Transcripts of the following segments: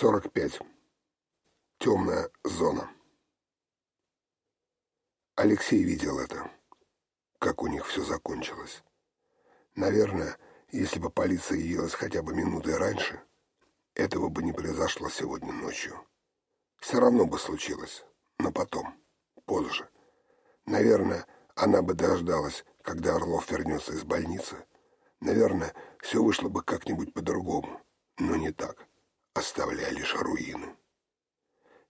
45. Темная зона. Алексей видел это, как у них все закончилось. Наверное, если бы полиция явилась хотя бы минутой раньше, этого бы не произошло сегодня ночью. Все равно бы случилось, но потом, позже. Наверное, она бы дождалась, когда Орлов вернется из больницы. Наверное, все вышло бы как-нибудь по-другому, но не так оставляя лишь руины.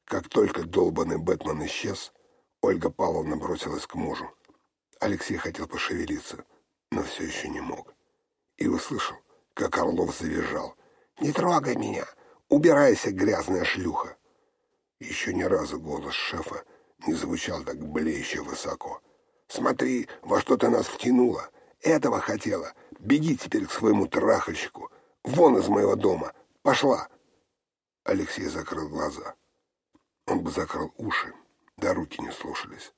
Как только долбанный Бэтмен исчез, Ольга Павловна бросилась к мужу. Алексей хотел пошевелиться, но все еще не мог. И услышал, как Орлов завизжал. «Не трогай меня! Убирайся, грязная шлюха!» Еще ни разу голос шефа не звучал так блеюще высоко. «Смотри, во что ты нас втянула! Этого хотела! Беги теперь к своему трахальщику! Вон из моего дома! Пошла!» Алексей закрыл глаза. Он бы закрыл уши, да руки не слушались.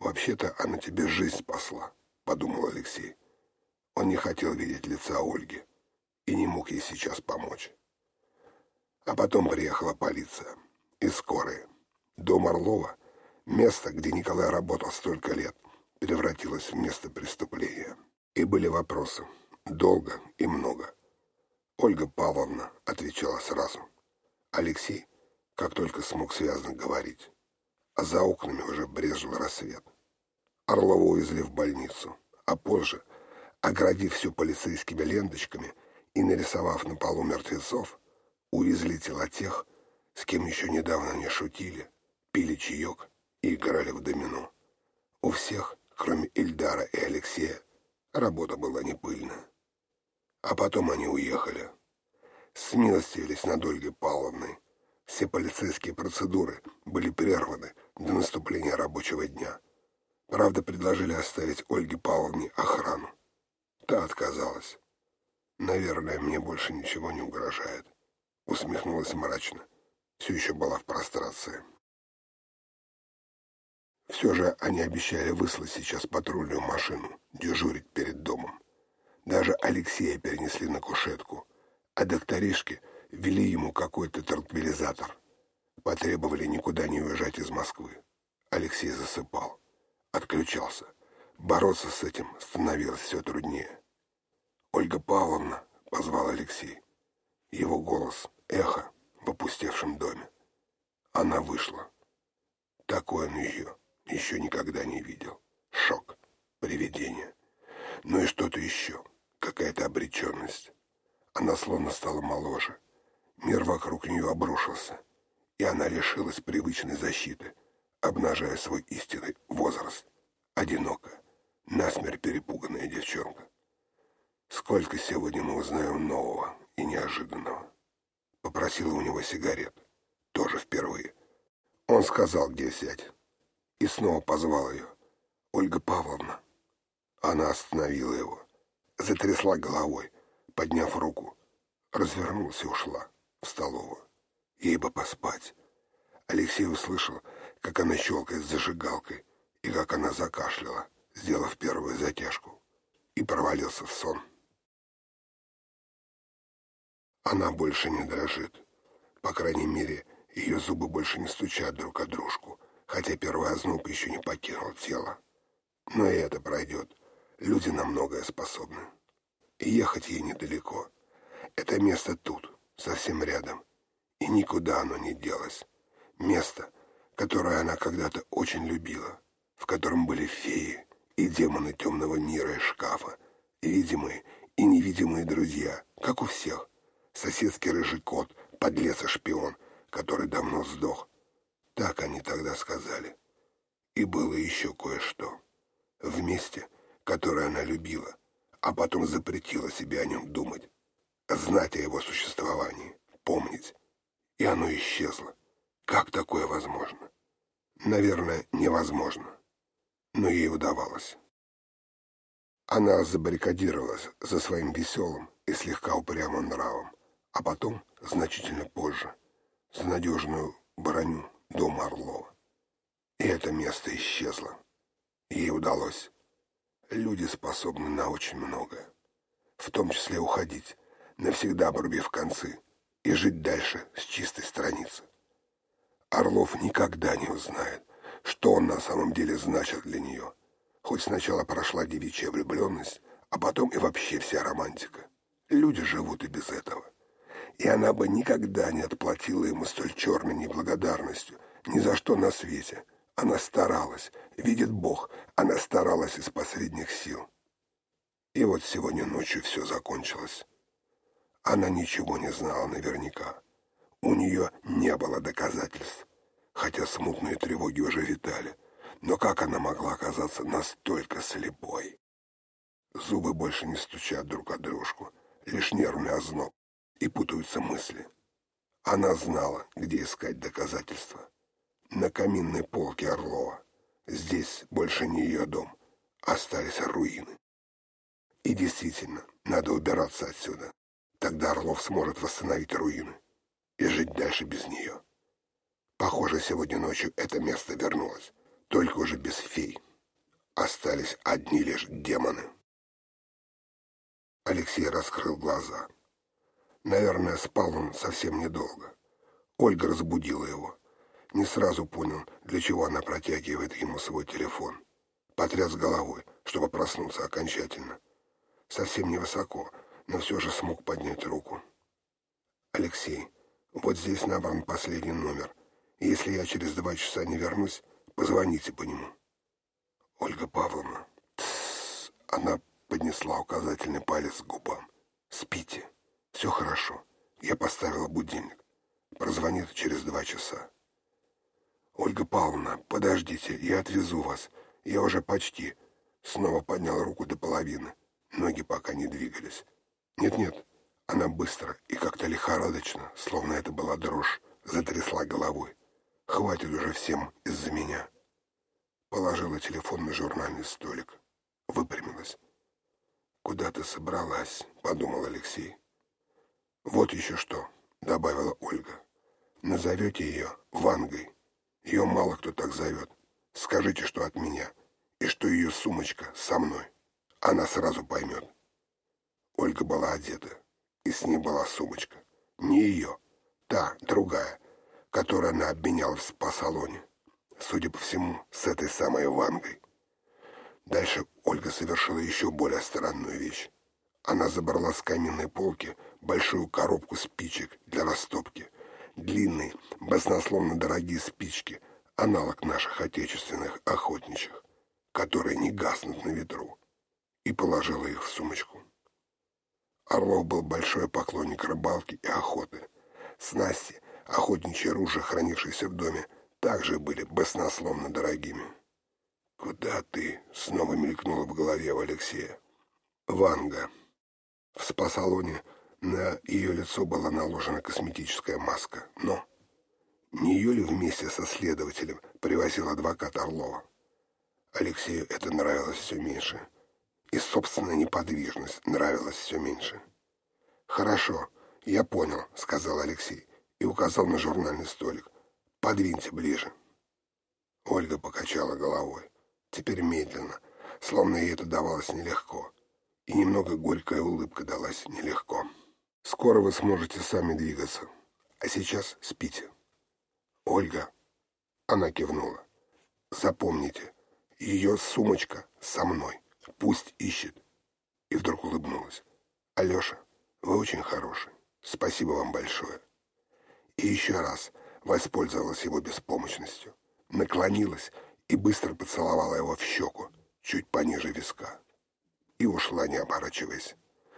«Вообще-то она тебе жизнь спасла», — подумал Алексей. Он не хотел видеть лица Ольги и не мог ей сейчас помочь. А потом приехала полиция и скорые. Дом Орлова, место, где Николай работал столько лет, превратилось в место преступления. И были вопросы. Долго и много. Ольга Павловна отвечала сразу — Алексей, как только смог связно говорить, а за окнами уже брезжил рассвет. Орлова увезли в больницу, а позже, оградив все полицейскими ленточками и нарисовав на полу мертвецов, увезли тела тех, с кем еще недавно не шутили, пили чаек и играли в домино. У всех, кроме Ильдара и Алексея, работа была не пыльная. А потом они уехали смилостивились над Ольгой Павловной. Все полицейские процедуры были прерваны до наступления рабочего дня. Правда, предложили оставить Ольге Павловне охрану. Та отказалась. «Наверное, мне больше ничего не угрожает», — усмехнулась мрачно. Все еще была в прострации. Все же они обещали выслать сейчас патрульную машину, дежурить перед домом. Даже Алексея перенесли на кушетку — а докторишки ввели ему какой-то транквилизатор. Потребовали никуда не уезжать из Москвы. Алексей засыпал. Отключался. Бороться с этим становилось все труднее. «Ольга Павловна», — позвал Алексей. Его голос — эхо в опустевшем доме. Она вышла. Такой он ее еще никогда не видел. Шок, привидение. Ну и что-то еще, какая-то обреченность. Она словно стала моложе. Мир вокруг нее обрушился, и она лишилась привычной защиты, обнажая свой истинный возраст. Одинокая, насмерть перепуганная девчонка. Сколько сегодня мы узнаем нового и неожиданного. Попросила у него сигарет. Тоже впервые. Он сказал, где взять. И снова позвал ее. Ольга Павловна. Она остановила его. Затрясла головой подняв руку, развернулась и ушла в столовую. Ей бы поспать. Алексей услышал, как она щелкает зажигалкой и как она закашляла, сделав первую затяжку, и провалился в сон. Она больше не дрожит. По крайней мере, ее зубы больше не стучат друг о дружку, хотя первый озноб еще не покинул тело. Но и это пройдет. Люди на многое способны. Ехать ей недалеко. Это место тут, совсем рядом. И никуда оно не делось. Место, которое она когда-то очень любила, в котором были феи и демоны темного мира и шкафа, видимые и невидимые друзья, как у всех. Соседский рыжий кот, подлец и шпион, который давно сдох. Так они тогда сказали. И было еще кое-что. В месте, которое она любила, а потом запретила себе о нем думать, знать о его существовании, помнить. И оно исчезло. Как такое возможно? Наверное, невозможно. Но ей удавалось. Она забаррикадировалась за своим веселым и слегка упрямым нравом, а потом, значительно позже, за надежную броню дома Орлова. И это место исчезло. Ей удалось Люди способны на очень многое, в том числе уходить, навсегда обрубив концы, и жить дальше с чистой страницы. Орлов никогда не узнает, что он на самом деле значит для нее. Хоть сначала прошла девичья влюбленность, а потом и вообще вся романтика. Люди живут и без этого. И она бы никогда не отплатила ему столь черной неблагодарностью, ни за что на свете. Она старалась, видит Бог, она старалась из последних сил. И вот сегодня ночью все закончилось. Она ничего не знала наверняка. У нее не было доказательств, хотя смутные тревоги уже витали. Но как она могла оказаться настолько слепой? Зубы больше не стучат друг о дружку, лишь нервный озноб, и путаются мысли. Она знала, где искать доказательства. На каминной полке Орлова. Здесь больше не ее дом. Остались руины. И действительно, надо убираться отсюда. Тогда Орлов сможет восстановить руины и жить дальше без нее. Похоже, сегодня ночью это место вернулось, только уже без фей. Остались одни лишь демоны. Алексей раскрыл глаза. Наверное, спал он совсем недолго. Ольга разбудила его. Не сразу понял, для чего она протягивает ему свой телефон. Потряс головой, чтобы проснуться окончательно. Совсем невысоко, но все же смог поднять руку. «Алексей, вот здесь набран последний номер. Если я через два часа не вернусь, позвоните по нему». «Ольга Павловна...» Тссс, Она поднесла указательный палец к губам. «Спите. Все хорошо. Я поставила будильник. Прозвонит через два часа». «Ольга Павловна, подождите, я отвезу вас. Я уже почти...» Снова поднял руку до половины. Ноги пока не двигались. «Нет-нет, она быстро и как-то лихорадочно, словно это была дрожь, затрясла головой. «Хватит уже всем из-за меня». Положила телефон на журнальный столик. Выпрямилась. «Куда ты собралась?» — подумал Алексей. «Вот еще что», — добавила Ольга. «Назовете ее Вангой. Ее мало кто так зовет. Скажите, что от меня, и что ее сумочка со мной. Она сразу поймет». Ольга была одета и с ней была сумочка. Не ее, та, другая, которую она обменяла в спа-салоне. Судя по всему, с этой самой Вангой. Дальше Ольга совершила еще более странную вещь. Она забрала с каминной полки большую коробку спичек для растопки. Длинные, баснословно дорогие спички, аналог наших отечественных охотничьих, которые не гаснут на ветру, и положила их в сумочку. Орлов был большой поклонник рыбалки и охоты. Снасти, охотничьи ружья, хранившиеся в доме, также были баснословно дорогими. «Куда ты?» — снова мелькнуло в голове у Алексея. «Ванга». В спа-салоне на ее лицо была наложена косметическая маска, но... Не ее ли вместе со следователем привозил адвокат Орлова? Алексею это нравилось все меньше и собственная неподвижность нравилась все меньше. «Хорошо, я понял», — сказал Алексей и указал на журнальный столик. «Подвиньте ближе». Ольга покачала головой. Теперь медленно, словно ей это давалось нелегко. И немного горькая улыбка далась нелегко. «Скоро вы сможете сами двигаться. А сейчас спите». «Ольга», — она кивнула, — «запомните, ее сумочка со мной». Пусть ищет. И вдруг улыбнулась. Алеша, вы очень хороший. Спасибо вам большое. И еще раз воспользовалась его беспомощностью. Наклонилась и быстро поцеловала его в щеку, чуть пониже виска. И ушла, не оборачиваясь.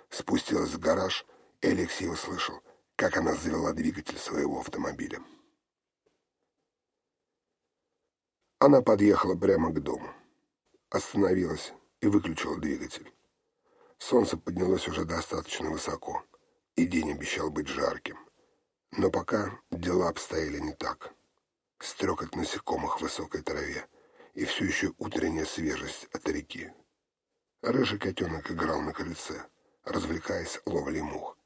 Спустилась в гараж, Алексей услышал, как она завела двигатель своего автомобиля. Она подъехала прямо к дому. Остановилась, и выключила двигатель. Солнце поднялось уже достаточно высоко, и день обещал быть жарким. Но пока дела обстояли не так. Стрекот насекомых в высокой траве и все еще утренняя свежесть от реки. Рыжий котенок играл на крыльце, развлекаясь ловлей мух.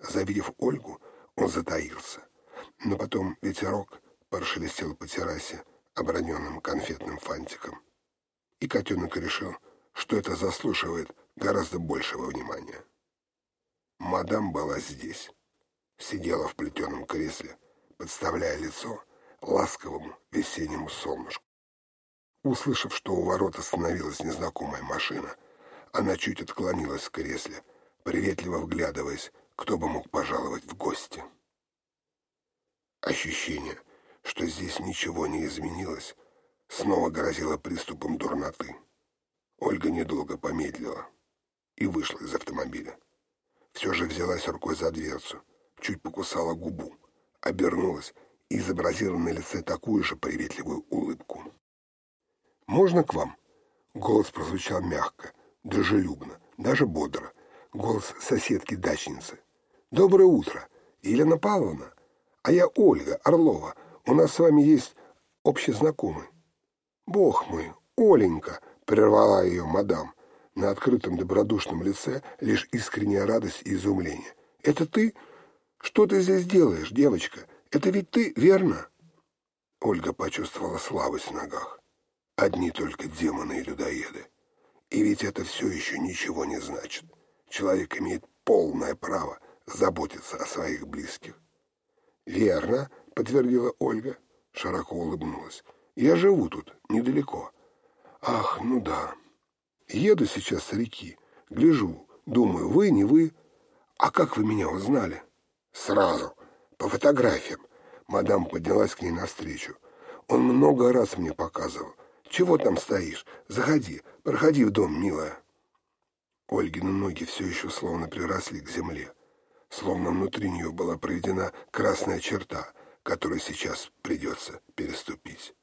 Завидев Ольгу, он затаился, но потом ветерок прошелестел по террасе оброненным конфетным фантиком. И котенок решил, что это заслуживает гораздо большего внимания. Мадам была здесь. сидела в плетеном кресле, подставляя лицо ласковому весеннему солнышку. Услышав, что у ворот остановилась незнакомая машина, она чуть отклонилась в кресле, приветливо вглядываясь, кто бы мог пожаловать в гости. Ощущение, что здесь ничего не изменилось, снова грозило приступом дурноты. Ольга недолго помедлила и вышла из автомобиля. Все же взялась рукой за дверцу, чуть покусала губу, обернулась и изобразила на лице такую же приветливую улыбку. «Можно к вам?» Голос прозвучал мягко, дружелюбно, даже бодро. Голос соседки-дачницы. «Доброе утро, Елена Павловна. А я Ольга Орлова. У нас с вами есть общий знакомый». «Бог мой, Оленька!» — прервала ее мадам. На открытом добродушном лице лишь искренняя радость и изумление. «Это ты? Что ты здесь делаешь, девочка? Это ведь ты, верно?» Ольга почувствовала слабость в ногах. Одни только демоны и людоеды. И ведь это все еще ничего не значит. Человек имеет полное право заботиться о своих близких. «Верно», — подтвердила Ольга, широко улыбнулась. «Я живу тут, недалеко». «Ах, ну да. Еду сейчас с реки, гляжу, думаю, вы, не вы. А как вы меня узнали?» «Сразу, по фотографиям». Мадам поднялась к ней навстречу. «Он много раз мне показывал. Чего там стоишь? Заходи, проходи в дом, милая». Ольгины ноги все еще словно приросли к земле. Словно внутри нее была проведена красная черта, которую сейчас придется переступить.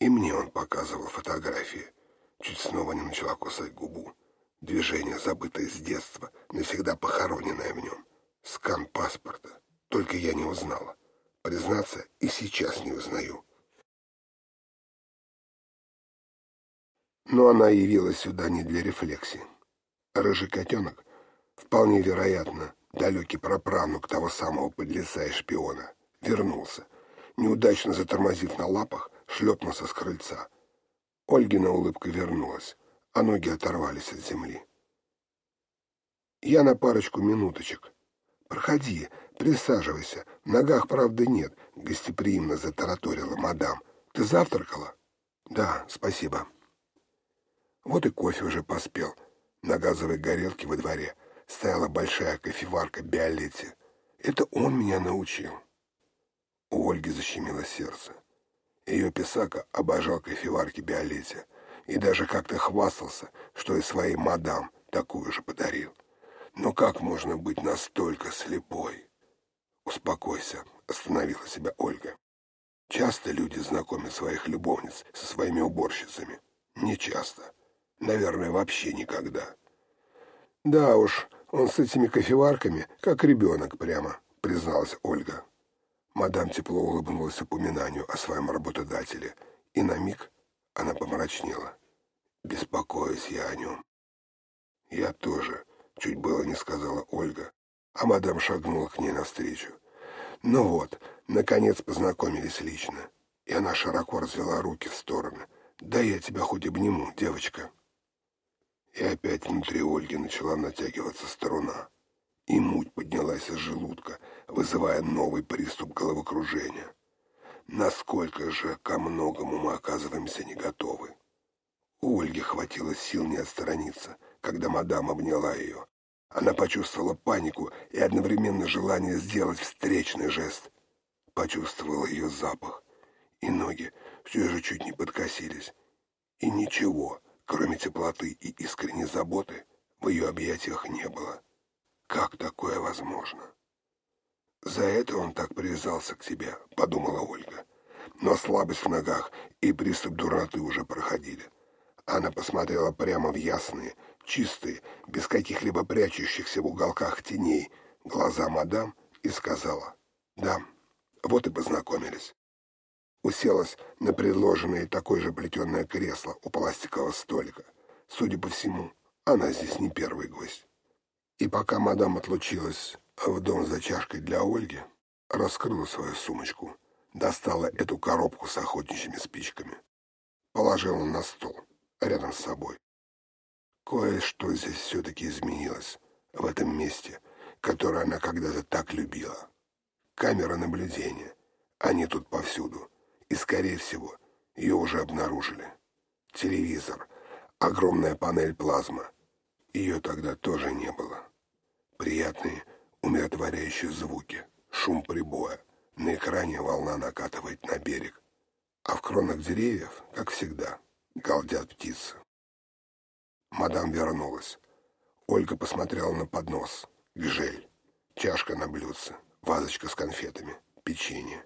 И мне он показывал фотографии. Чуть снова не начала кусать губу. Движение, забытое с детства, навсегда похороненное в нем. Скан паспорта. Только я не узнала. Признаться, и сейчас не узнаю. Но она явилась сюда не для рефлексии. Рыжий котенок, вполне вероятно, далекий проправнук того самого подлеца и шпиона, вернулся, неудачно затормозив на лапах, шлепнулся с крыльца. Ольгина улыбка вернулась, а ноги оторвались от земли. «Я на парочку минуточек. Проходи, присаживайся. В ногах, правда, нет», — гостеприимно затараторила мадам. «Ты завтракала?» «Да, спасибо». Вот и кофе уже поспел. На газовой горелке во дворе стояла большая кофеварка Биолетти. Это он меня научил. У Ольги защемило сердце. Ее писака обожал кофеварки Биолетти и даже как-то хвастался, что и своей мадам такую же подарил. Но как можно быть настолько слепой? Успокойся, остановила себя Ольга. Часто люди знакомят своих любовниц со своими уборщицами. Не часто. Наверное, вообще никогда. Да уж, он с этими кофеварками, как ребенок прямо, призналась Ольга. Мадам тепло улыбнулась упоминанию о своем работодателе, и на миг она помрачнела. Беспокоюсь я о нем. Я тоже, чуть было не сказала Ольга, а мадам шагнула к ней навстречу. Ну вот, наконец познакомились лично, и она широко развела руки в стороны. «Да я тебя хоть обниму, девочка». И опять внутри Ольги начала натягиваться струна. И муть поднялась из желудка, вызывая новый приступ головокружения. Насколько же ко многому мы оказываемся не готовы. У Ольги хватило сил не отстраниться, когда мадам обняла ее. Она почувствовала панику и одновременно желание сделать встречный жест. Почувствовала ее запах, и ноги все же чуть не подкосились. И ничего, Кроме теплоты и искренней заботы, в ее объятиях не было. Как такое возможно? За это он так привязался к тебе, подумала Ольга. Но слабость в ногах и приступ дурноты уже проходили. Она посмотрела прямо в ясные, чистые, без каких-либо прячущихся в уголках теней, глаза мадам и сказала «Да, вот и познакомились» уселась на предложенное такое же плетеное кресло у пластикового столика. Судя по всему, она здесь не первый гость. И пока мадам отлучилась в дом за чашкой для Ольги, раскрыла свою сумочку, достала эту коробку с охотничьими спичками, положила на стол рядом с собой. Кое-что здесь все-таки изменилось, в этом месте, которую она когда-то так любила. Камера наблюдения. Они тут повсюду. И, скорее всего, ее уже обнаружили. Телевизор. Огромная панель плазма. Ее тогда тоже не было. Приятные, умиротворяющие звуки. Шум прибоя. На экране волна накатывает на берег. А в кронах деревьев, как всегда, галдят птицы. Мадам вернулась. Ольга посмотрела на поднос. Гжель. Чашка на блюдце. Вазочка с конфетами. Печенье.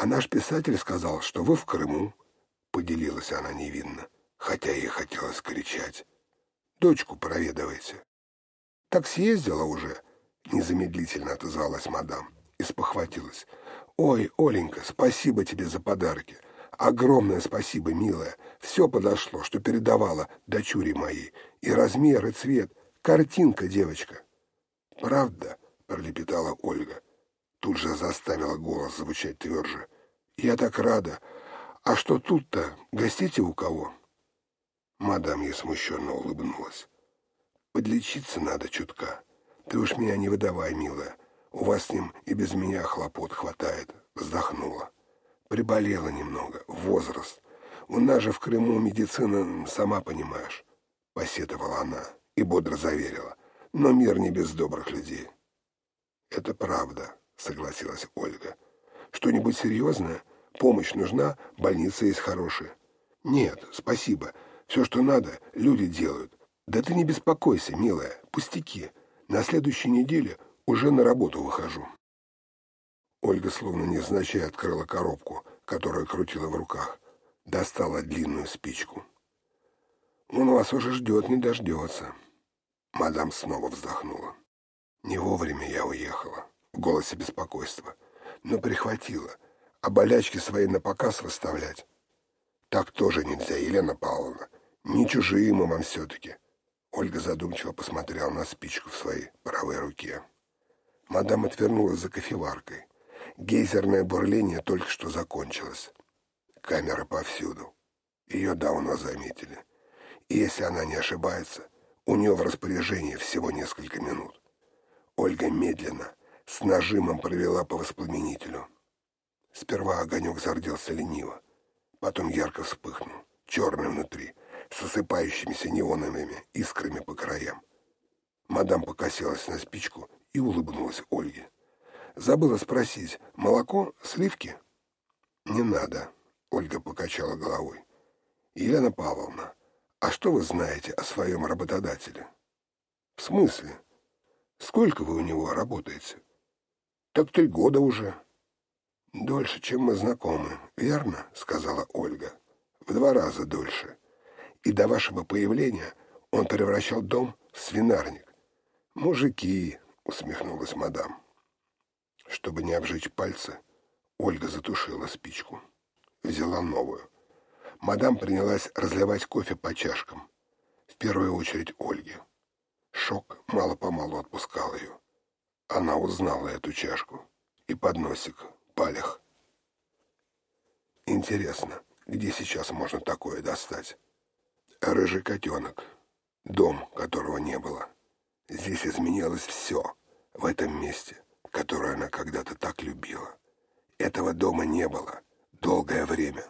«А наш писатель сказал, что вы в Крыму», — поделилась она невинно, хотя ей хотелось кричать. «Дочку проведывайте». «Так съездила уже», — незамедлительно отозвалась мадам и спохватилась. «Ой, Оленька, спасибо тебе за подарки. Огромное спасибо, милая. Все подошло, что передавала дочуре моей. И размер, и цвет. Картинка, девочка». «Правда?» — пролепетала Ольга. Тут же заставила голос звучать тверже. «Я так рада. А что тут-то? Гостите у кого?» Мадам ей смущенно улыбнулась. «Подлечиться надо чутка. Ты уж меня не выдавай, милая. У вас с ним и без меня хлопот хватает. Вздохнула. Приболела немного. Возраст. У нас же в Крыму медицина, сама понимаешь. Посетовала она и бодро заверила. Но мир не без добрых людей. Это правда, согласилась Ольга. Что-нибудь серьезное? Помощь нужна? Больница есть хорошая. Нет, спасибо. Все, что надо, люди делают. Да ты не беспокойся, милая. Пустяки. На следующей неделе уже на работу выхожу. Ольга, словно незначай, открыла коробку, которую крутила в руках. Достала длинную спичку. «Он вас уже ждет, не дождется». Мадам снова вздохнула. «Не вовремя я уехала», — в голосе беспокойства. «Но прихватила. А болячки свои на показ выставлять?» «Так тоже нельзя, Елена Павловна. Не чужие мы вам все-таки». Ольга задумчиво посмотрела на спичку в своей правой руке. Мадам отвернулась за кофеваркой. Гейзерное бурление только что закончилось. Камера повсюду. Ее давно заметили. И если она не ошибается, у нее в распоряжении всего несколько минут. Ольга медленно, с нажимом провела по воспламенителю. Сперва огонек зарделся лениво, потом ярко вспыхнул, черный внутри, с осыпающимися неоновыми искрами по краям. Мадам покосилась на спичку и улыбнулась Ольге. Забыла спросить, молоко, сливки? Не надо, Ольга покачала головой. Елена Павловна, а что вы знаете о своем работодателе? В смысле? Сколько вы у него работаете? Так три года уже. Дольше, чем мы знакомы, верно? Сказала Ольга. В два раза дольше. И до вашего появления он превращал дом в свинарник. Мужики, усмехнулась мадам. Чтобы не обжечь пальцы, Ольга затушила спичку. Взяла новую. Мадам принялась разливать кофе по чашкам. В первую очередь Ольге. Шок мало-помалу отпускал ее. Она узнала эту чашку. И подносик, палях. Интересно, где сейчас можно такое достать? Рыжий котенок. Дом, которого не было. Здесь изменилось все в этом месте, которое она когда-то так любила. Этого дома не было долгое время,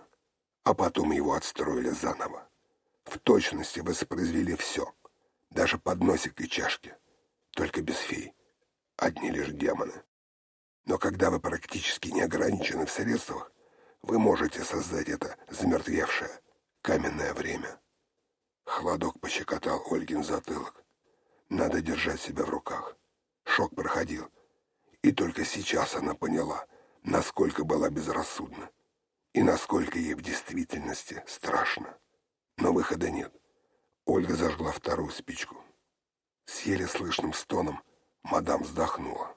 а потом его отстроили заново. В точности воспроизвели все, даже подносик и чашки, только без фей, одни лишь демоны. Но когда вы практически не ограничены в средствах, вы можете создать это замертвевшее, каменное время. Холодок пощекотал Ольгин затылок. Надо держать себя в руках. Шок проходил. И только сейчас она поняла, насколько была безрассудна. И насколько ей в действительности страшно. Но выхода нет. Ольга зажгла вторую спичку. С еле слышным стоном мадам вздохнула.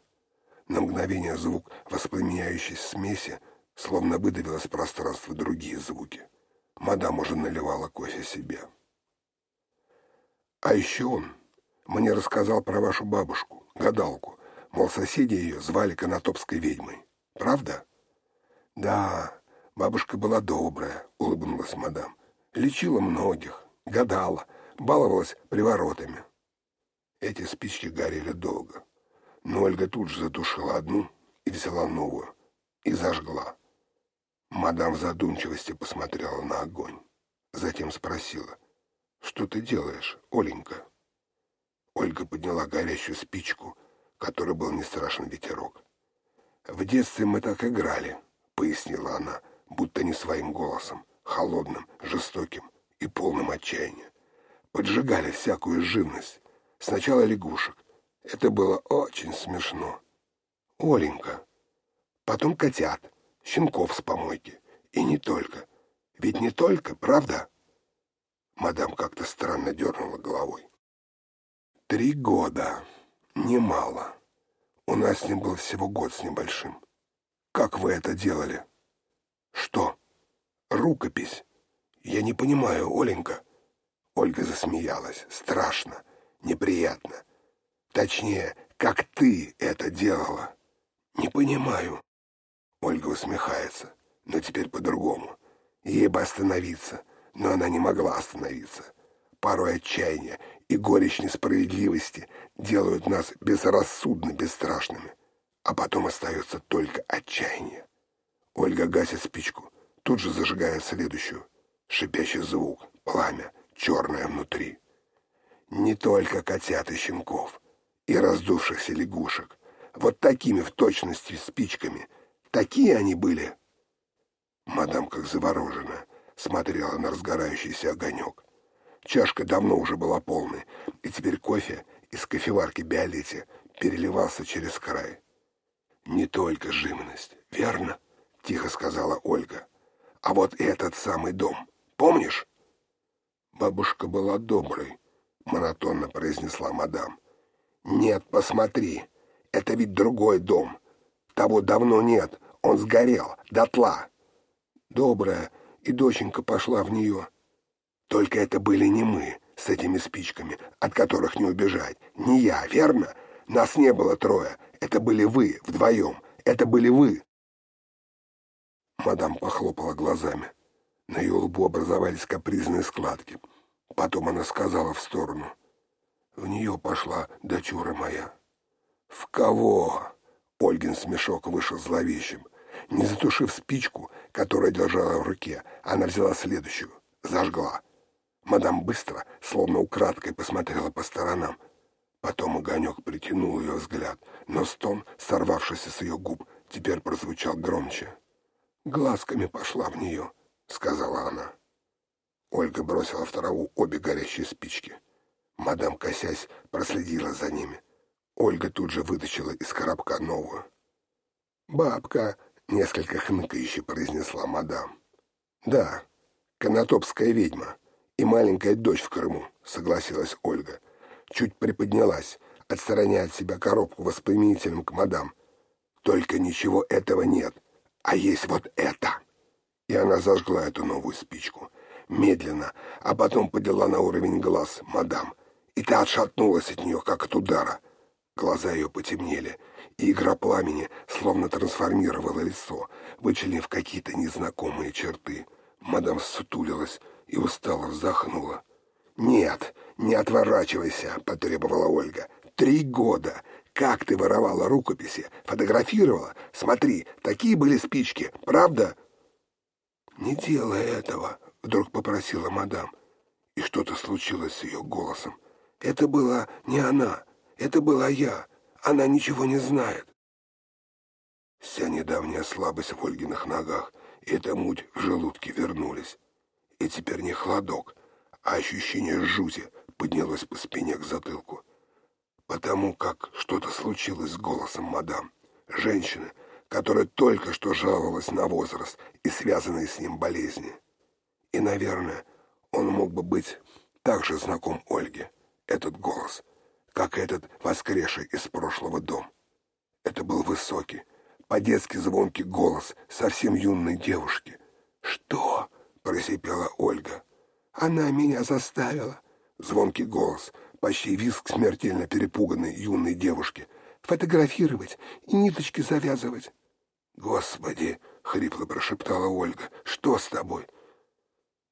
На мгновение звук воспламеняющейся смеси словно выдавил из пространства другие звуки. Мадам уже наливала кофе себе. А еще он мне рассказал про вашу бабушку, гадалку. Мол, соседи ее звали Конотопской ведьмой. Правда? Да, бабушка была добрая, улыбнулась мадам. Лечила многих, гадала, баловалась приворотами. Эти спички горели долго. Но Ольга тут же затушила одну и взяла новую. И зажгла. Мадам в задумчивости посмотрела на огонь. Затем спросила, «Что ты делаешь, Оленька?» Ольга подняла горящую спичку, которой был не страшен ветерок. «В детстве мы так играли», — пояснила она, будто не своим голосом, холодным, жестоким и полным отчаяния. Поджигали всякую живность. Сначала лягушек. Это было очень смешно. Оленька. Потом котят, щенков с помойки. И не только. Ведь не только, правда? Мадам как-то странно дернула головой. Три года. Немало. У нас с ним был всего год с небольшим. Как вы это делали? Что? Рукопись. Я не понимаю, Оленька. Ольга засмеялась. Страшно, неприятно. Точнее, как ты это делала. Не понимаю. Ольга усмехается, но теперь по-другому. Ей бы остановиться, но она не могла остановиться. Порой отчаяние и горечь несправедливости делают нас безрассудно бесстрашными, а потом остается только отчаяние. Ольга гасит спичку, тут же зажигает следующую. Шипящий звук, пламя, черное внутри. Не только котят и щенков, и раздувшихся лягушек. Вот такими в точности спичками. Такие они были. Мадам, как завороженная, смотрела на разгорающийся огонек. Чашка давно уже была полной, и теперь кофе из кофеварки Биолетти переливался через край. «Не только живность, верно?» — тихо сказала Ольга. «А вот этот самый дом, помнишь?» «Бабушка была доброй», — монотонно произнесла мадам. «Нет, посмотри, это ведь другой дом. Того давно нет, он сгорел, дотла». «Добрая, и доченька пошла в нее». «Только это были не мы с этими спичками, от которых не убежать. Не я, верно? Нас не было трое. Это были вы, вдвоем. Это были вы». Мадам похлопала глазами. На ее лбу образовались капризные складки. Потом она сказала в сторону. В нее пошла дочура моя. «В кого?» Ольгин смешок вышел зловещим. Не затушив спичку, которую держала в руке, она взяла следующую, зажгла. Мадам быстро, словно украдкой, посмотрела по сторонам. Потом огонек притянул ее взгляд, но стон, сорвавшийся с ее губ, теперь прозвучал громче. «Глазками пошла в нее», — сказала она. Ольга бросила в траву обе горящие спички. Мадам, косясь, проследила за ними. Ольга тут же вытащила из коробка новую. «Бабка!» — несколько хныкающе произнесла мадам. «Да, конотопская ведьма и маленькая дочь в Крыму», — согласилась Ольга. Чуть приподнялась, отстраняя от себя коробку воспламенителем к мадам. «Только ничего этого нет, а есть вот это!» И она зажгла эту новую спичку. Медленно, а потом подняла на уровень глаз мадам. И та отшатнулась от нее, как от удара. Глаза ее потемнели, и игра пламени словно трансформировала лицо, вычленив какие-то незнакомые черты. Мадам сутулилась и устало вздохнула. «Нет, не отворачивайся», — потребовала Ольга. «Три года! Как ты воровала рукописи? Фотографировала? Смотри, такие были спички, правда?» «Не делай этого», — вдруг попросила мадам. И что-то случилось с ее голосом. «Это была не она, это была я. Она ничего не знает». Вся недавняя слабость в Ольгиных ногах и эта муть в желудке вернулись. И теперь не холодок, а ощущение жути поднялось по спине к затылку. Потому как что-то случилось с голосом мадам. Женщины, которая только что жаловалась на возраст и связанные с ним болезни. И, наверное, он мог бы быть также знаком Ольге, этот голос, как этот воскресший из прошлого дом. Это был высокий, по-детски звонкий голос совсем юной девушки. «Что?» — просипела Ольга. «Она меня заставила!» Звонкий голос, почти визг смертельно перепуганной юной девушки. «Фотографировать и ниточки завязывать!» «Господи!» — хрипло прошептала Ольга. «Что с тобой?»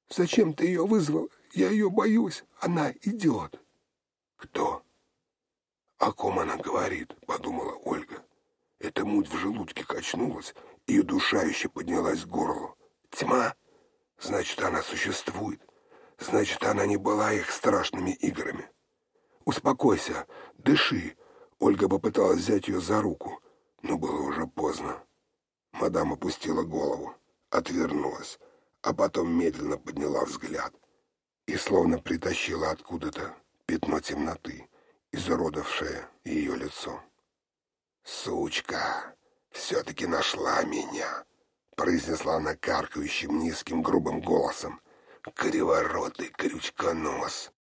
«Зачем ты ее вызвал? Я ее боюсь. Она идет». «Кто?» «О ком она говорит?» — подумала Ольга. Эта муть в желудке качнулась и удушающе поднялась к горлу. «Тьма? Значит, она существует. Значит, она не была их страшными играми. Успокойся, дыши». Ольга попыталась взять ее за руку, но было уже поздно. Мадам опустила голову, отвернулась, а потом медленно подняла взгляд и словно притащила откуда-то пятно темноты изуродовавшее ее лицо. «Сучка, все-таки нашла меня!» — произнесла она каркающим низким грубым голосом. «Криворотый крючконос!»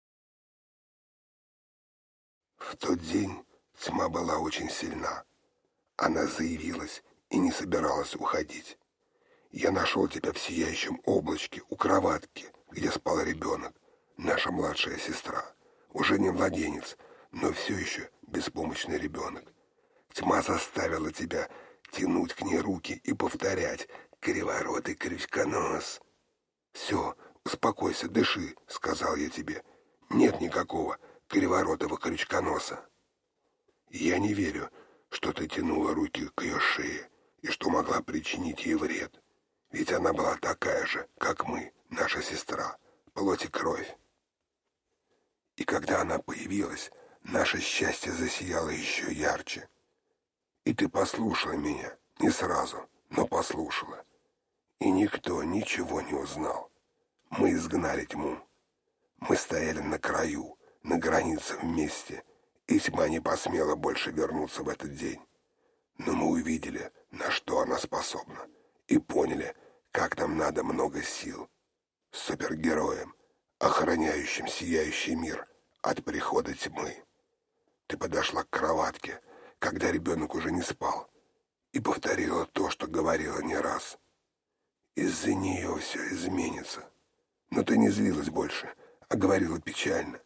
В тот день тьма была очень сильна. Она заявилась и не собиралась уходить. Я нашел тебя в сияющем облачке у кроватки, где спал ребенок, наша младшая сестра. Уже не младенец, но все еще беспомощный ребенок. Тьма заставила тебя тянуть к ней руки и повторять «Криворотый крючконос». «Все, успокойся, дыши», — сказал я тебе. «Нет никакого криворотого крючконоса». Я не верю, что ты тянула руки к ее шее и что могла причинить ей вред. Ведь она была такая же, как мы, наша сестра, плоть и кровь. И когда она появилась, наше счастье засияло еще ярче. И ты послушала меня, не сразу, но послушала. И никто ничего не узнал. Мы изгнали тьму. Мы стояли на краю, на границе вместе, и тьма не посмела больше вернуться в этот день. Но мы увидели, на что она способна, и поняли, как нам надо много сил. Супергероям, охраняющим сияющий мир от прихода тьмы. Ты подошла к кроватке, когда ребенок уже не спал, и повторила то, что говорила не раз. Из-за нее все изменится. Но ты не злилась больше, а говорила печально.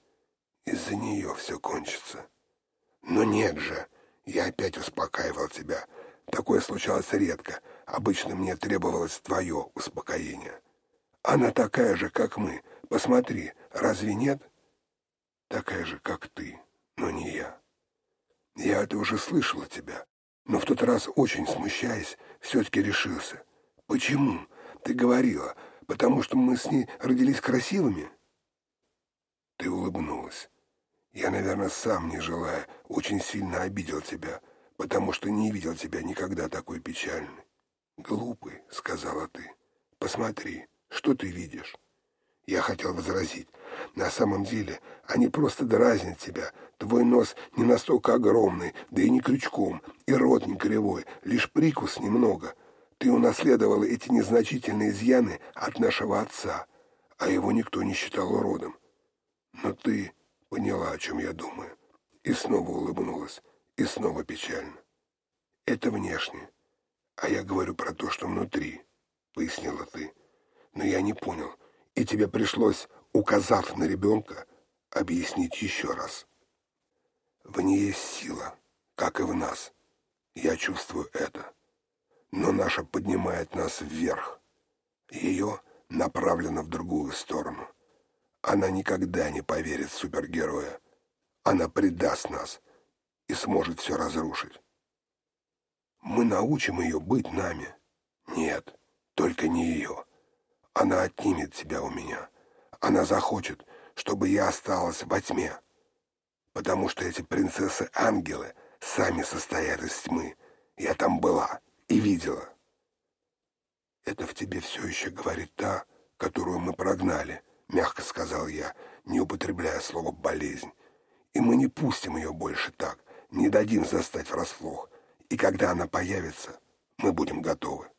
Из-за нее все кончится. Но нет же, я опять успокаивал тебя. Такое случалось редко. Обычно мне требовалось твое успокоение. Она такая же, как мы. Посмотри, разве нет? Такая же, как ты, но не я. Я это уже слышал от тебя, но в тот раз, очень смущаясь, все-таки решился. Почему? Ты говорила, потому что мы с ней родились красивыми? Ты улыбнулась. Я, наверное, сам, не желая, очень сильно обидел тебя, потому что не видел тебя никогда такой печальной. «Глупый», — сказала ты. «Посмотри, что ты видишь?» Я хотел возразить. На самом деле, они просто дразнят тебя. Твой нос не настолько огромный, да и не крючком, и рот не кривой, лишь прикус немного. Ты унаследовала эти незначительные изъяны от нашего отца, а его никто не считал уродом. Но ты поняла, о чем я думаю, и снова улыбнулась, и снова печально. Это внешне, а я говорю про то, что внутри, пояснила ты. Но я не понял, и тебе пришлось, указав на ребенка, объяснить еще раз. В ней есть сила, как и в нас. Я чувствую это. Но наша поднимает нас вверх. Ее направлено в другую сторону. Она никогда не поверит в супергероя. Она предаст нас и сможет все разрушить. Мы научим ее быть нами. Нет, только не ее. Она отнимет тебя у меня. Она захочет, чтобы я осталась во тьме. Потому что эти принцессы-ангелы сами состоят из тьмы. Я там была и видела. Это в тебе все еще говорит та, которую мы прогнали —— мягко сказал я, не употребляя слово «болезнь». «И мы не пустим ее больше так, не дадим застать врасплох. И когда она появится, мы будем готовы».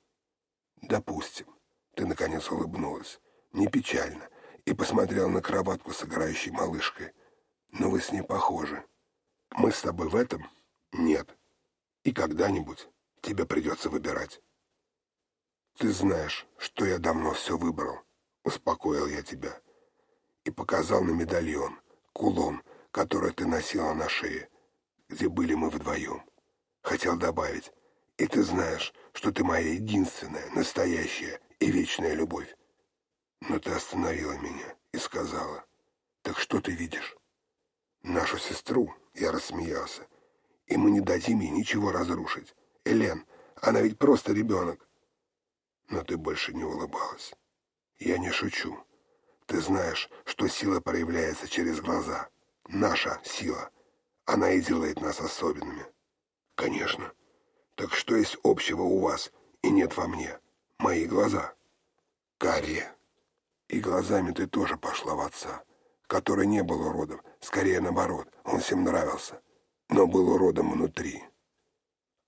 «Допустим». Ты, наконец, улыбнулась. Не печально. И посмотрела на кроватку с играющей малышкой. «Но вы с ней похожи. Мы с тобой в этом? Нет. И когда-нибудь тебе придется выбирать». «Ты знаешь, что я давно все выбрал», — успокоил я тебя и показал на медальон, кулон, который ты носила на шее, где были мы вдвоем. Хотел добавить, и ты знаешь, что ты моя единственная, настоящая и вечная любовь. Но ты остановила меня и сказала, так что ты видишь? Нашу сестру, я рассмеялся, и мы не дадим ей ничего разрушить. Элен, она ведь просто ребенок. Но ты больше не улыбалась. Я не шучу. Ты знаешь, что сила проявляется через глаза. Наша сила. Она и делает нас особенными. Конечно. Так что есть общего у вас и нет во мне? Мои глаза. Карие. И глазами ты тоже пошла в отца, который не был уродом, скорее наоборот, он всем нравился, но был уродом внутри.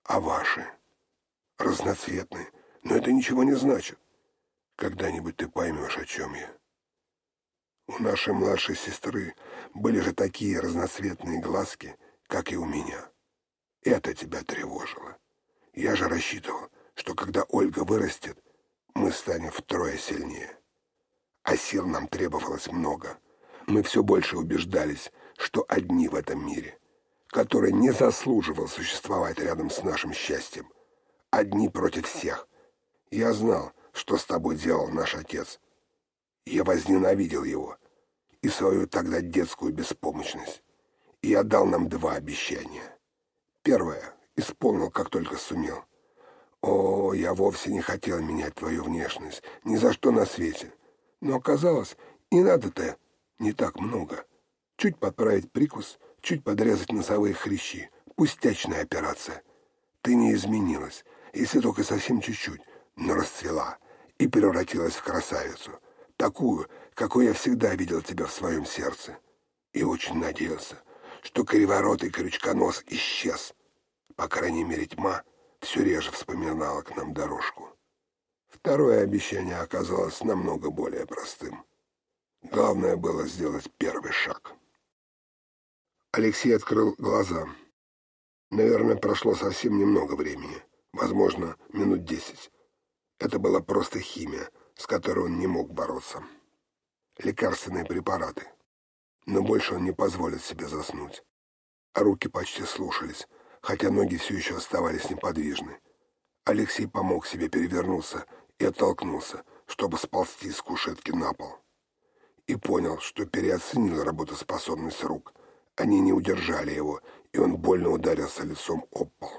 А ваши? Разноцветные, но это ничего не значит. Когда-нибудь ты поймешь, о чем я. У нашей младшей сестры были же такие разноцветные глазки, как и у меня. Это тебя тревожило. Я же рассчитывал, что когда Ольга вырастет, мы станем втрое сильнее. А сил нам требовалось много. Мы все больше убеждались, что одни в этом мире, который не заслуживал существовать рядом с нашим счастьем. Одни против всех. Я знал, что с тобой делал наш отец, я возненавидел его и свою тогда детскую беспомощность. И я дал нам два обещания. Первое исполнил, как только сумел. О, я вовсе не хотел менять твою внешность, ни за что на свете. Но оказалось, и надо-то не так много. Чуть подправить прикус, чуть подрезать носовые хрящи. Пустячная операция. Ты не изменилась, если только совсем чуть-чуть, но расцвела и превратилась в красавицу — такую, какой я всегда видел тебя в своем сердце, и очень надеялся, что криворотый крючконос исчез. По крайней мере, тьма все реже вспоминала к нам дорожку. Второе обещание оказалось намного более простым. Главное было сделать первый шаг. Алексей открыл глаза. Наверное, прошло совсем немного времени, возможно, минут десять. Это была просто химия, с которой он не мог бороться. Лекарственные препараты. Но больше он не позволит себе заснуть. А руки почти слушались, хотя ноги все еще оставались неподвижны. Алексей помог себе перевернуться и оттолкнулся, чтобы сползти с кушетки на пол. И понял, что переоценил работоспособность рук. Они не удержали его, и он больно ударился лицом об пол.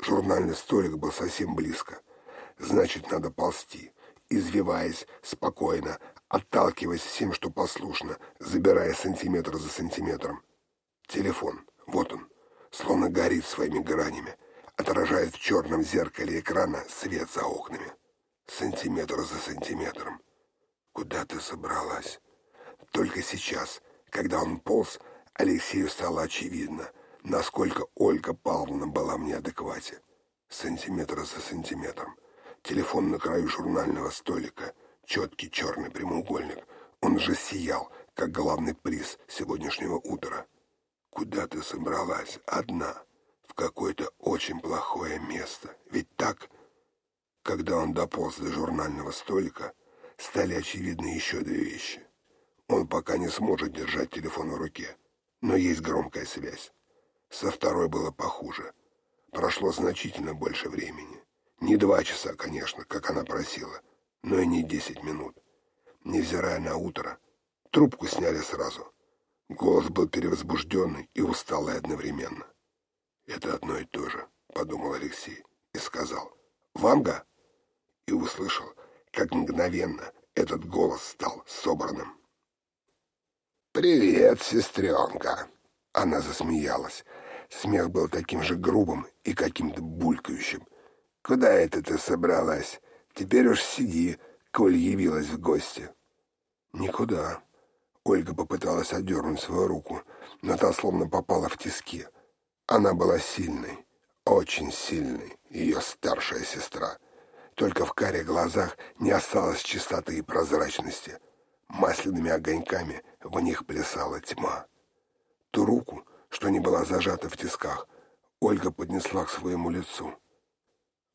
Журнальный столик был совсем близко. Значит, надо ползти извиваясь спокойно, отталкиваясь всем, что послушно, забирая сантиметр за сантиметром. Телефон, вот он, словно горит своими гранями, отражает в черном зеркале экрана свет за окнами. Сантиметр за сантиметром. Куда ты собралась? Только сейчас, когда он полз, Алексею стало очевидно, насколько Ольга Павловна была в неадеквате. Сантиметр за сантиметром. Телефон на краю журнального столика. Четкий черный прямоугольник. Он же сиял, как главный приз сегодняшнего утра. Куда ты собралась? Одна. В какое-то очень плохое место. Ведь так? Когда он дополз до журнального столика, стали очевидны еще две вещи. Он пока не сможет держать телефон в руке, но есть громкая связь. Со второй было похуже. Прошло значительно больше времени. Не два часа, конечно, как она просила, но и не десять минут. Невзирая на утро, трубку сняли сразу. Голос был перевозбужденный и усталый одновременно. «Это одно и то же», — подумал Алексей и сказал «Ванга?» и услышал, как мгновенно этот голос стал собранным. «Привет, сестренка!» Она засмеялась. Смех был таким же грубым и каким-то булькающим — Куда это ты собралась? Теперь уж сиди, коль явилась в гости. Никуда. Ольга попыталась отдернуть свою руку, но та словно попала в тиски. Она была сильной, очень сильной, ее старшая сестра. Только в каре глазах не осталось чистоты и прозрачности. Масляными огоньками в них плясала тьма. Ту руку, что не была зажата в тисках, Ольга поднесла к своему лицу.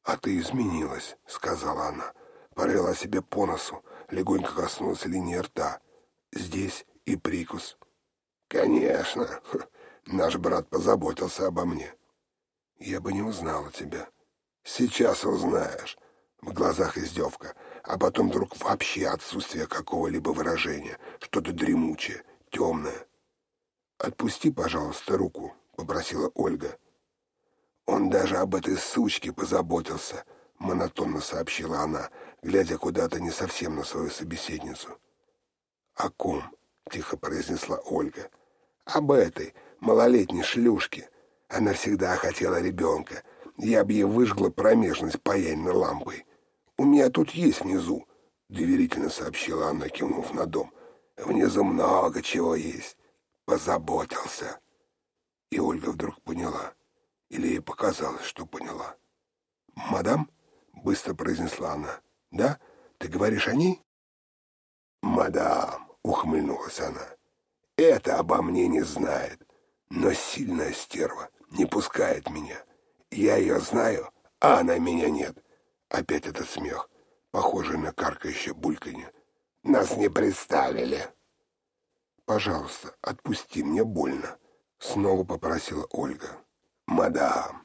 «А ты изменилась», — сказала она. Провела себе по носу, легонько коснулась линии рта. «Здесь и прикус». «Конечно. Наш брат позаботился обо мне». «Я бы не узнала тебя». «Сейчас узнаешь». В глазах издевка, а потом вдруг вообще отсутствие какого-либо выражения, что-то дремучее, темное. «Отпусти, пожалуйста, руку», — попросила Ольга. «Он даже об этой сучке позаботился», — монотонно сообщила она, глядя куда-то не совсем на свою собеседницу. «О ком?» — тихо произнесла Ольга. «Об этой, малолетней шлюшке. Она всегда хотела ребенка. Я бы ей выжгла промежность паяльной лампой. У меня тут есть внизу», — доверительно сообщила она, кивнув на дом. «Внизу много чего есть. Позаботился». И Ольга вдруг поняла. Или ей показалось, что поняла. «Мадам?» — быстро произнесла она. «Да? Ты говоришь о ней?» «Мадам!» — ухмыльнулась она. «Это обо мне не знает, но сильная стерва не пускает меня. Я ее знаю, а она меня нет». Опять этот смех, похожий на каркающее бульканье. «Нас не представили!» «Пожалуйста, отпусти, мне больно», — снова попросила Ольга. «Мадам,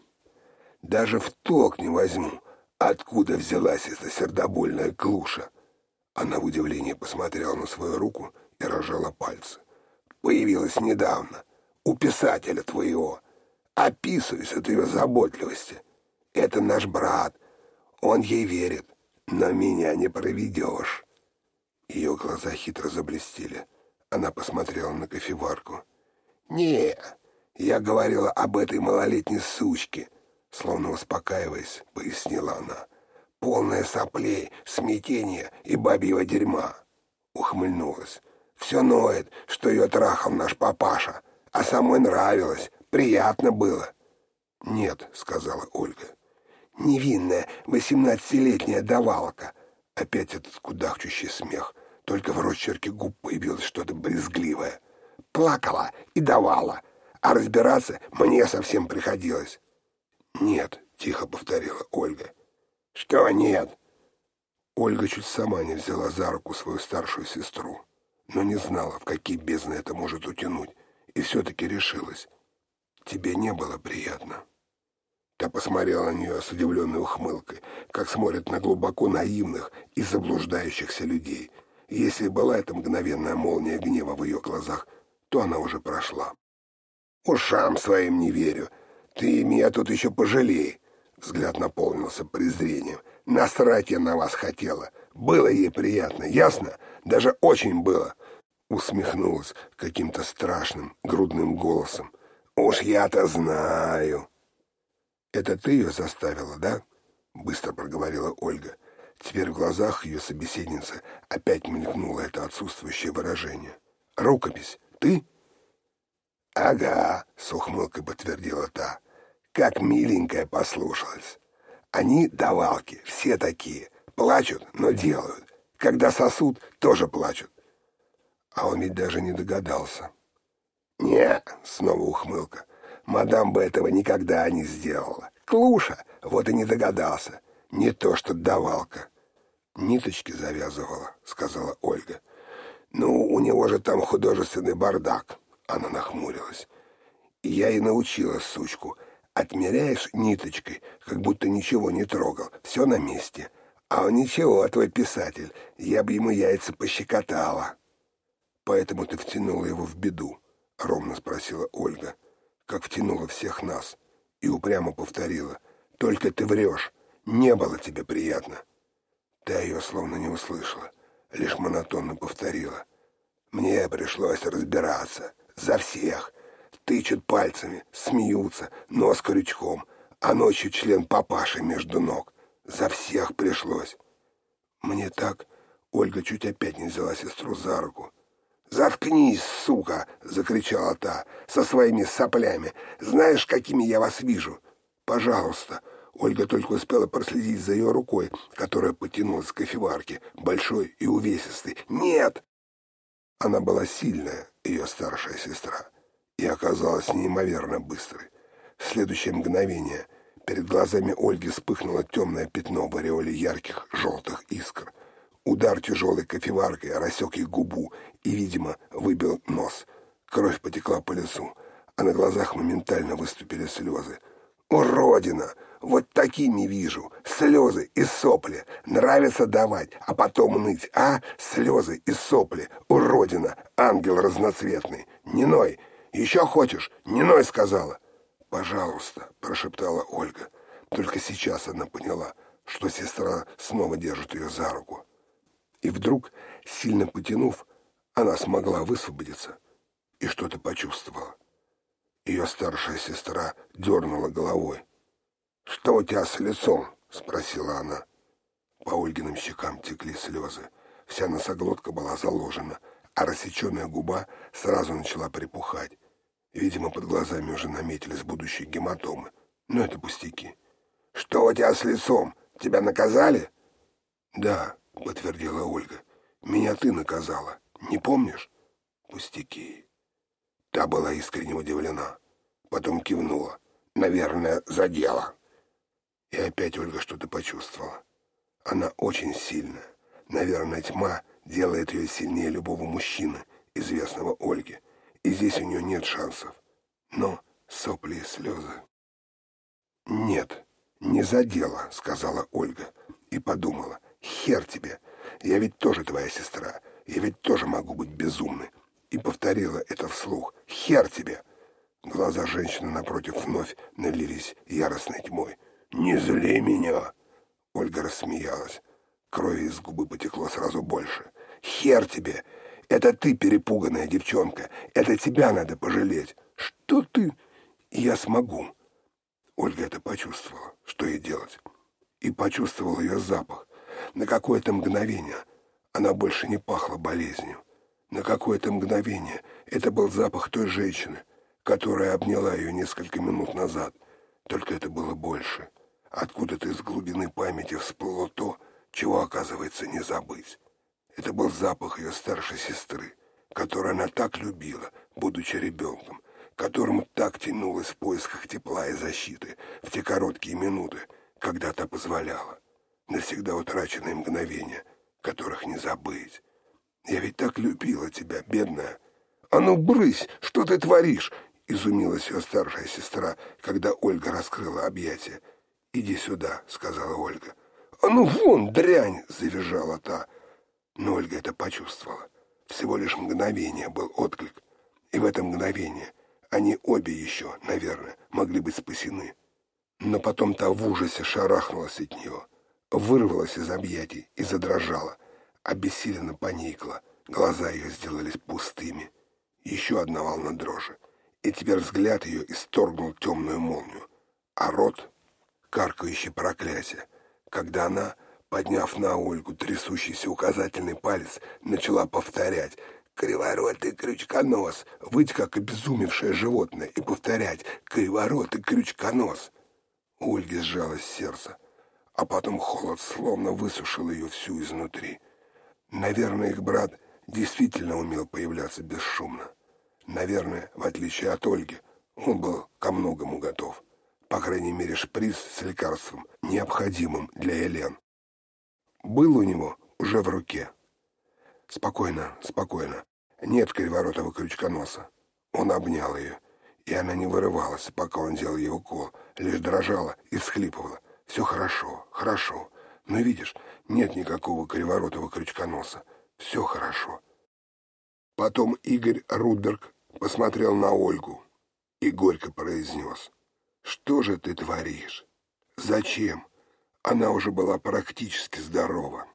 даже в ток не возьму, откуда взялась эта сердобольная клуша». Она в удивлении посмотрела на свою руку и разжала пальцы. «Появилась недавно, у писателя твоего. Описываюсь от ее заботливости. Это наш брат, он ей верит, но меня не проведешь». Ее глаза хитро заблестели. Она посмотрела на кофеварку. «Не, я говорила об этой малолетней сучке», словно успокаиваясь, пояснила она полная соплей, смятения и бабьего дерьма. Ухмыльнулась. Все ноет, что ее трахал наш папаша, а самой нравилось, приятно было. «Нет», — сказала Ольга. «Невинная восемнадцатилетняя давалка». Опять этот кудахчущий смех. Только в росчерке губ появилось что-то брезгливое. Плакала и давала, а разбираться мне совсем приходилось. «Нет», — тихо повторила Ольга. «Что нет?» Ольга чуть сама не взяла за руку свою старшую сестру, но не знала, в какие бездны это может утянуть, и все-таки решилась. «Тебе не было приятно». Та посмотрела на нее с удивленной ухмылкой, как смотрят на глубоко наивных и заблуждающихся людей. Если была эта мгновенная молния гнева в ее глазах, то она уже прошла. «Ушам своим не верю. Ты меня тут еще пожалей. Взгляд наполнился презрением. «Насрать я на вас хотела. Было ей приятно, ясно? Даже очень было!» Усмехнулась каким-то страшным, грудным голосом. «Уж я-то знаю!» «Это ты ее заставила, да?» Быстро проговорила Ольга. Теперь в глазах ее собеседницы опять мелькнуло это отсутствующее выражение. «Рукопись, ты?» «Ага», — с ухмылкой подтвердила та как миленькая послушалась. Они, давалки, все такие, плачут, но делают. Когда сосут, тоже плачут. А он ведь даже не догадался. «Не», — снова ухмылка, — «мадам бы этого никогда не сделала. Клуша, вот и не догадался. Не то что давалка». «Ниточки завязывала», — сказала Ольга. «Ну, у него же там художественный бардак», — она нахмурилась. «Я и научила сучку» Отмеряешь ниточкой, как будто ничего не трогал. Все на месте. А он ничего, твой писатель. Я бы ему яйца пощекотала. Поэтому ты втянула его в беду, — ровно спросила Ольга. Как втянула всех нас. И упрямо повторила. Только ты врешь. Не было тебе приятно. Ты ее словно не услышала. Лишь монотонно повторила. Мне пришлось разбираться. За всех тычут пальцами, смеются, нос крючком, а ночью член папаши между ног. За всех пришлось. Мне так... Ольга чуть опять не взяла сестру за руку. «Заткнись, сука!» — закричала та, со своими соплями. «Знаешь, какими я вас вижу?» «Пожалуйста!» Ольга только успела проследить за ее рукой, которая потянулась к кофеварке, большой и увесистой. «Нет!» Она была сильная, ее старшая сестра и оказалась неимоверно быстрой. В следующее мгновение перед глазами Ольги вспыхнуло темное пятно в ореоле ярких желтых искр. Удар тяжелой кофеваркой рассек ей губу и, видимо, выбил нос. Кровь потекла по лицу, а на глазах моментально выступили слезы. «Уродина! Вот такими вижу! Слезы и сопли! Нравится давать, а потом ныть, а? Слезы и сопли! Уродина! Ангел разноцветный! Не ной! Еще хочешь? Не ной, сказала. «Пожалуйста», — прошептала Ольга. Только сейчас она поняла, что сестра снова держит ее за руку. И вдруг, сильно потянув, она смогла высвободиться и что-то почувствовала. Ее старшая сестра дернула головой. «Что у тебя с лицом?» — спросила она. По Ольгиным щекам текли слезы. Вся носоглотка была заложена, а рассеченная губа сразу начала припухать. Видимо, под глазами уже наметились будущие гематомы. Но это пустяки. «Что у тебя с лицом? Тебя наказали?» «Да», — подтвердила Ольга. «Меня ты наказала. Не помнишь?» «Пустяки». Та была искренне удивлена. Потом кивнула. «Наверное, задела». И опять Ольга что-то почувствовала. Она очень сильная. Наверное, тьма делает ее сильнее любого мужчины, известного Ольге. И здесь у нее нет шансов. Но сопли и слезы... «Нет, не задела», — сказала Ольга. И подумала, «Хер тебе, я ведь тоже твоя сестра, я ведь тоже могу быть безумной». И повторила это вслух, «Хер тебе!» Глаза женщины напротив вновь налились яростной тьмой. «Не зли меня!» Ольга рассмеялась. Крови из губы потекло сразу больше. «Хер тебе! Это ты, перепуганная девчонка! Это тебя надо пожалеть! Что ты...» «Я смогу!» Ольга это почувствовала. Что ей делать? И почувствовала ее запах. На какое-то мгновение она больше не пахла болезнью. На какое-то мгновение это был запах той женщины, которая обняла ее несколько минут назад. Только это было больше. Откуда-то из глубины памяти всплыло то, чего, оказывается, не забыть. Это был запах ее старшей сестры, которую она так любила, будучи ребенком, которому так тянулась в поисках тепла и защиты в те короткие минуты, когда та позволяла. Навсегда утраченные мгновения, которых не забыть. Я ведь так любила тебя, бедная. А ну, брысь, что ты творишь? Изумилась ее старшая сестра, когда Ольга раскрыла объятия. «Иди сюда», — сказала Ольга. «А ну вон, дрянь!» — завизжала та. Но Ольга это почувствовала. Всего лишь мгновение был отклик. И в это мгновение они обе еще, наверное, могли быть спасены. Но потом та в ужасе шарахнулась от нее, вырвалась из объятий и задрожала — обессиленно поникла, глаза ее сделались пустыми. Еще одна волна дрожи, и теперь взгляд ее исторгнул темную молнию, а рот — каркающее проклятие, когда она, подняв на Ольгу трясущийся указательный палец, начала повторять «Криворот крючконос», выть как обезумевшее животное и повторять «Криворот крючконос». У Ольги сжалось сердце, а потом холод словно высушил ее всю изнутри — Наверное, их брат действительно умел появляться бесшумно. Наверное, в отличие от Ольги, он был ко многому готов. По крайней мере, шприц с лекарством, необходимым для Элен. Был у него уже в руке. Спокойно, спокойно. Нет криворотого крючконоса. Он обнял ее, и она не вырывалась, пока он делал ей укол, лишь дрожала и всхлипывала. «Все хорошо, хорошо. Но видишь, нет никакого криворотого крючконоса. Все хорошо. Потом Игорь Рудберг посмотрел на Ольгу и горько произнес. «Что же ты творишь? Зачем?» Она уже была практически здорова.